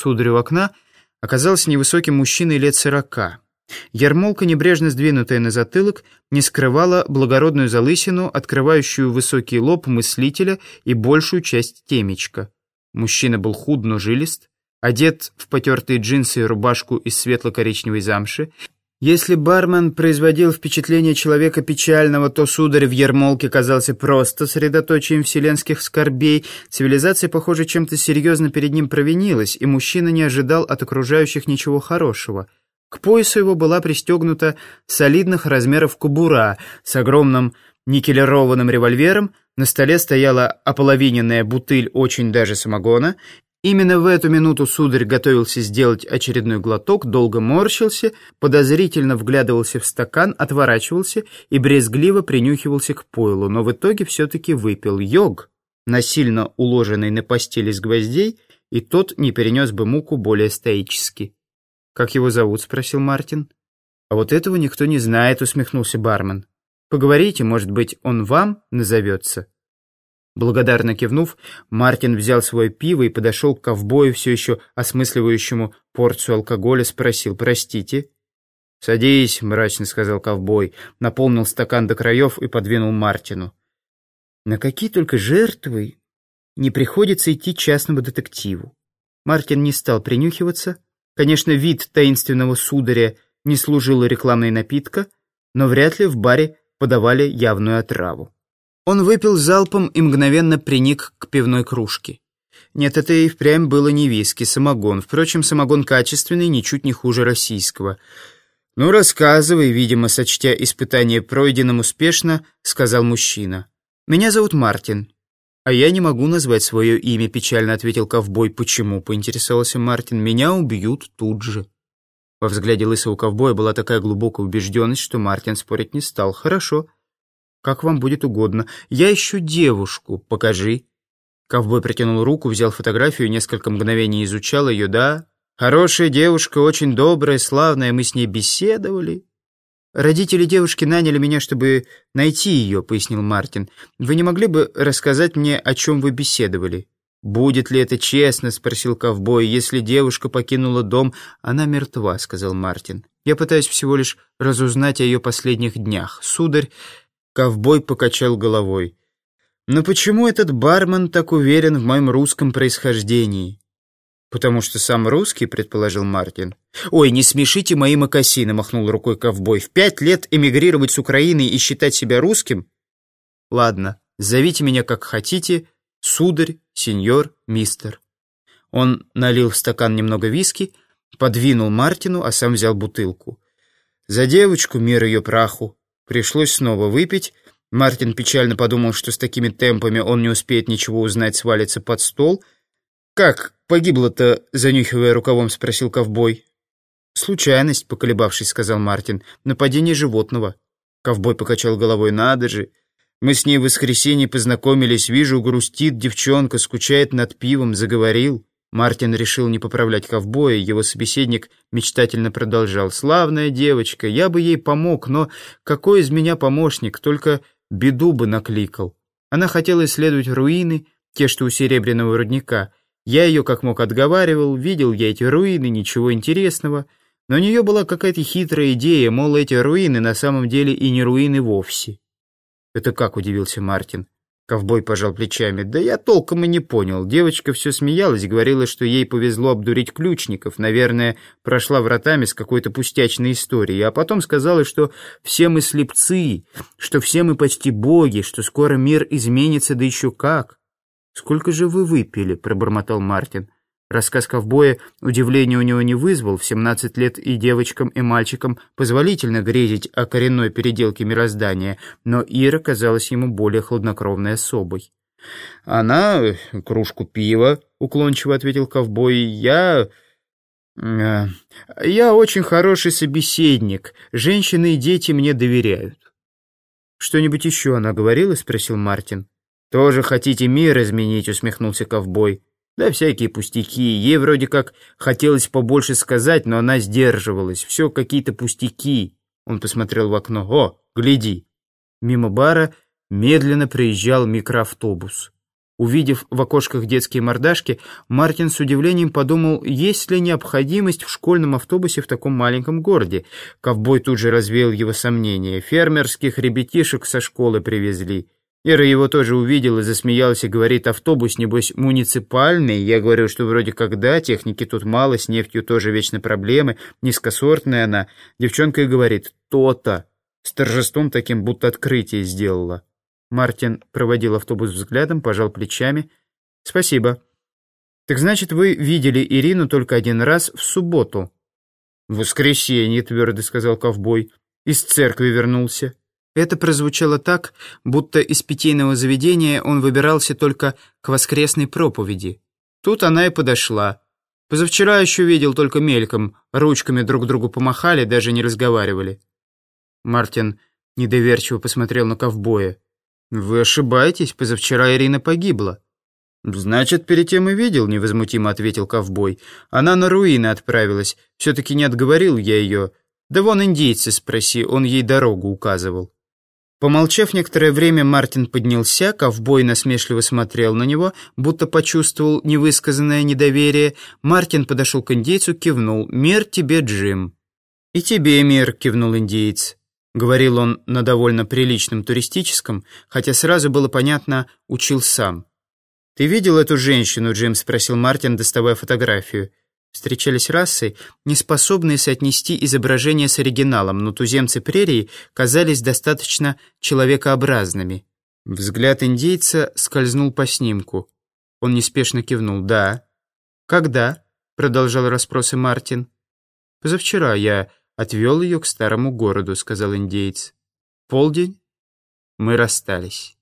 сударю окна оказался невысоким мужчиной лет сорока. Ярмолка, небрежно сдвинутая на затылок, не скрывала благородную залысину, открывающую высокий лоб мыслителя и большую часть темечка. Мужчина был худ, но жилист, одет в потертые джинсы и рубашку из светло-коричневой замши. Если бармен производил впечатление человека печального, то сударь в ермолке казался просто средоточием вселенских скорбей. Цивилизация, похоже, чем-то серьезно перед ним провинилась, и мужчина не ожидал от окружающих ничего хорошего. К поясу его была пристегнута солидных размеров кубура с огромным никелированным револьвером, на столе стояла ополовиненная бутыль очень даже самогона, Именно в эту минуту сударь готовился сделать очередной глоток, долго морщился, подозрительно вглядывался в стакан, отворачивался и брезгливо принюхивался к пойлу, но в итоге все-таки выпил йог, насильно уложенный на постель из гвоздей, и тот не перенес бы муку более стоически. «Как его зовут?» — спросил Мартин. «А вот этого никто не знает», — усмехнулся бармен. «Поговорите, может быть, он вам назовется?» Благодарно кивнув, Мартин взял свое пиво и подошел к ковбою, все еще осмысливающему порцию алкоголя, спросил «Простите?» «Садись», — мрачно сказал ковбой, наполнил стакан до краев и подвинул Мартину. «На какие только жертвы не приходится идти частному детективу?» Мартин не стал принюхиваться. Конечно, вид таинственного сударя не служил рекламной напитка, но вряд ли в баре подавали явную отраву. Он выпил залпом и мгновенно приник к пивной кружке. Нет, это и впрямь было не виски, самогон. Впрочем, самогон качественный, ничуть не хуже российского. «Ну, рассказывай», видимо, сочтя испытание пройденным успешно, сказал мужчина. «Меня зовут Мартин». «А я не могу назвать свое имя», печально ответил ковбой. «Почему?» — поинтересовался Мартин. «Меня убьют тут же». Во взгляде лысого ковбоя была такая глубокая убежденность, что Мартин спорить не стал. «Хорошо». «Как вам будет угодно. Я ищу девушку. Покажи». Ковбой протянул руку, взял фотографию несколько мгновений изучал ее. «Да, хорошая девушка, очень добрая, славная, мы с ней беседовали». «Родители девушки наняли меня, чтобы найти ее», — пояснил Мартин. «Вы не могли бы рассказать мне, о чем вы беседовали?» «Будет ли это честно?» — спросил ковбой. «Если девушка покинула дом, она мертва», — сказал Мартин. «Я пытаюсь всего лишь разузнать о ее последних днях. Сударь, Ковбой покачал головой. «Но почему этот бармен так уверен в моем русском происхождении?» «Потому что сам русский», — предположил Мартин. «Ой, не смешите мои мокасины», — махнул рукой ковбой. «В пять лет эмигрировать с Украины и считать себя русским?» «Ладно, зовите меня как хотите, сударь, сеньор, мистер». Он налил в стакан немного виски, подвинул Мартину, а сам взял бутылку. «За девочку мир ее праху», Пришлось снова выпить. Мартин печально подумал, что с такими темпами он не успеет ничего узнать, свалится под стол. «Как погибло-то?» — занюхивая рукавом, спросил ковбой. «Случайность», — поколебавшись, сказал Мартин. «Нападение животного». Ковбой покачал головой. «Надо же! Мы с ней в воскресенье познакомились. Вижу, грустит девчонка, скучает над пивом, заговорил». Мартин решил не поправлять ковбоя, его собеседник мечтательно продолжал. «Славная девочка, я бы ей помог, но какой из меня помощник, только беду бы накликал. Она хотела исследовать руины, те, что у Серебряного рудника. Я ее как мог отговаривал, видел я эти руины, ничего интересного. Но у нее была какая-то хитрая идея, мол, эти руины на самом деле и не руины вовсе». «Это как?» — удивился Мартин. Ковбой пожал плечами. «Да я толком и не понял. Девочка все смеялась, говорила, что ей повезло обдурить ключников. Наверное, прошла вратами с какой-то пустячной историей. А потом сказала, что все мы слепцы, что все мы почти боги, что скоро мир изменится, да еще как». «Сколько же вы выпили?» — пробормотал Мартин. Рассказ ковбоя удивления у него не вызвал. В 17 лет и девочкам, и мальчикам позволительно грезить о коренной переделке мироздания, но Ира казалась ему более хладнокровной особой. «Она кружку пива», — уклончиво ответил ковбой. «Я...» э, «Я очень хороший собеседник. Женщины и дети мне доверяют». «Что-нибудь еще она говорила?» — спросил Мартин. «Тоже хотите мир изменить?» — усмехнулся ковбой. Да всякие пустяки. Ей вроде как хотелось побольше сказать, но она сдерживалась. Все какие-то пустяки. Он посмотрел в окно. О, гляди. Мимо бара медленно проезжал микроавтобус. Увидев в окошках детские мордашки, Мартин с удивлением подумал, есть ли необходимость в школьном автобусе в таком маленьком городе. Ковбой тут же развеял его сомнения. Фермерских ребятишек со школы привезли. Ира его тоже увидел и засмеялась и говорит, автобус, небось, муниципальный. Я говорю, что вроде когда, техники тут мало, с нефтью тоже вечно проблемы, низкосортная она. Девчонка и говорит, то-то. С торжеством таким, будто открытие сделала. Мартин проводил автобус взглядом, пожал плечами. «Спасибо. Так значит, вы видели Ирину только один раз в субботу?» «В воскресенье», — твердо сказал ковбой. «Из церкви вернулся». Это прозвучало так, будто из питейного заведения он выбирался только к воскресной проповеди. Тут она и подошла. Позавчера еще видел только мельком, ручками друг другу помахали, даже не разговаривали. Мартин недоверчиво посмотрел на ковбоя. «Вы ошибаетесь, позавчера Ирина погибла». «Значит, перед тем и видел», — невозмутимо ответил ковбой. «Она на руины отправилась. Все-таки не отговорил я ее. Да вон индейцы спроси, он ей дорогу указывал». Помолчав некоторое время, Мартин поднялся, ковбой насмешливо смотрел на него, будто почувствовал невысказанное недоверие. Мартин подошел к индейцу, кивнул. «Мир тебе, Джим». «И тебе мир», — кивнул индейец. Говорил он на довольно приличном туристическом, хотя сразу было понятно, учил сам. «Ты видел эту женщину?» — Джим спросил Мартин, доставая фотографию. Встречались расы, не способные соотнести изображение с оригиналом, но туземцы прерии казались достаточно человекообразными. Взгляд индейца скользнул по снимку. Он неспешно кивнул. «Да». «Когда?» — продолжал расспросы Мартин. «Позавчера я «Отвел ее к старому городу», — сказал индейец. «Полдень. Мы расстались».